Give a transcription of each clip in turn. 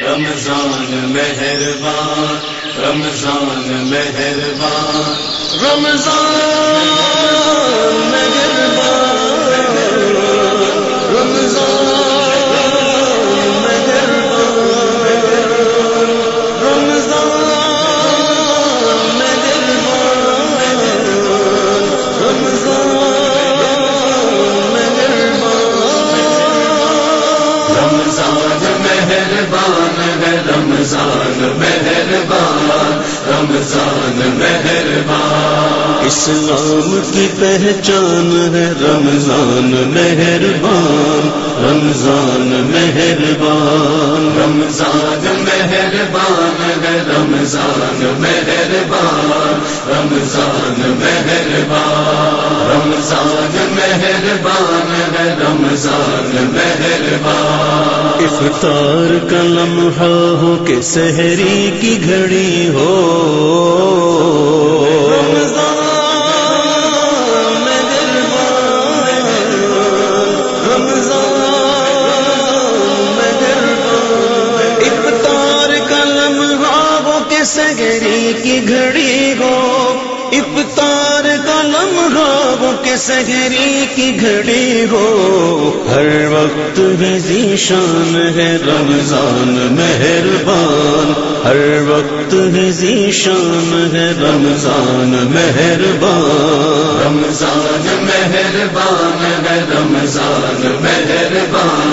رمضان مہربان رمضان مہربان رمضان مہربان رمضان مہربان۔ اسلام کی پہچان ہے رمضان مہربان رمضان مہربان۔ رمضان مہربان ہے رمضان مہربان۔ رمضان مہربان۔ رمضان مہربان ہے رمضان مہربان۔ افطار کا لمحہ ہو کہ سحری کی گھڑی ہو۔ کہ سحری کی گھڑی ہو۔ افطار ہو سحری کی گھڑی ہو۔ ہر وقت بھی شان ہے رمضان، مہربان۔ ہر وقت بھی شان ہے رمضان، مہربان۔ رمضان، مہربان ہے رمضان، مہربان۔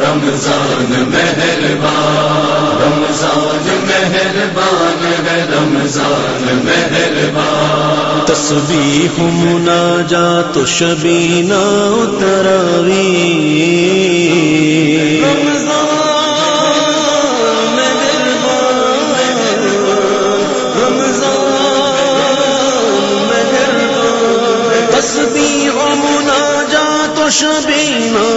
رمضان مہربان۔ رمضان، مہربان ہے رمضان، مہربان۔ تصویر مناجا تو شبینہ تراوی تصویر مناجا تو شبینہ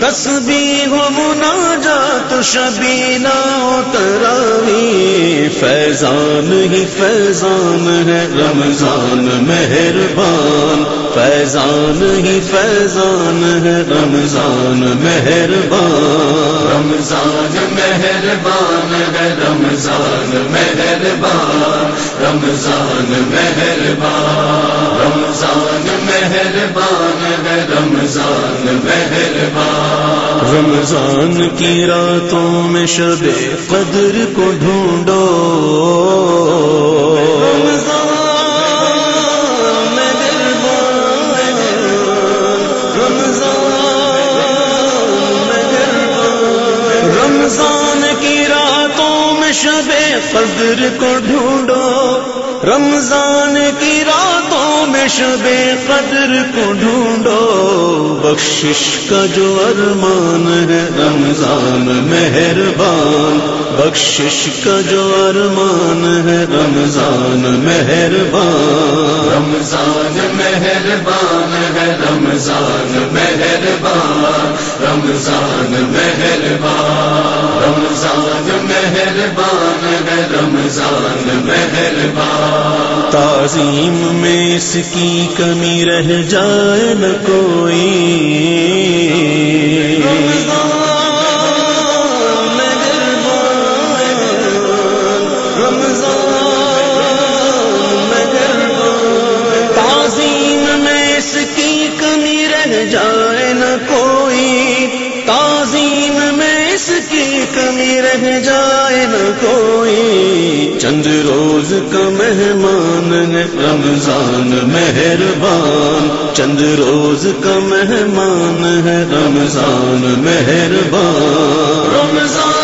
تراوی تصویر مناجا تو شبینہ تراوی فیضان ہی فیضان ہے، رمضان مہربان۔ فیضان ہی فیضان ہے، رمضان مہربان۔ رمضان مہربان ہے، رمضان مہربان۔ رمضان مہربان۔ رمضان مہربان ہے، رمضان مہربان۔ رمضان کی راتوں میں شب قدر کو ڈھونڈو۔ رمضان کی راتوں میں شب قدر کو ڈھونڈو۔ رمضان کی راتوں میں شب قدر کو ڈھونڈو، بخشش کا جو ارمان ہے، رمضان مہربان۔ بخشش کا جو ارمان ہے، رمضان مہربان۔ رمضان مہربان ہے، رمضان مہربان۔ رمضان مہربان۔ رمضان مہربان ہے، رمضان مہربان۔ تعظیم میں اس کی کمی رہ جائے نہ کوئی کمی رہ جائے نہ کوئی۔ چند روز کا مہمان ہے، رمضان مہربان۔ چند روز کا مہمان ہے، رمضان مہربان۔ رمضان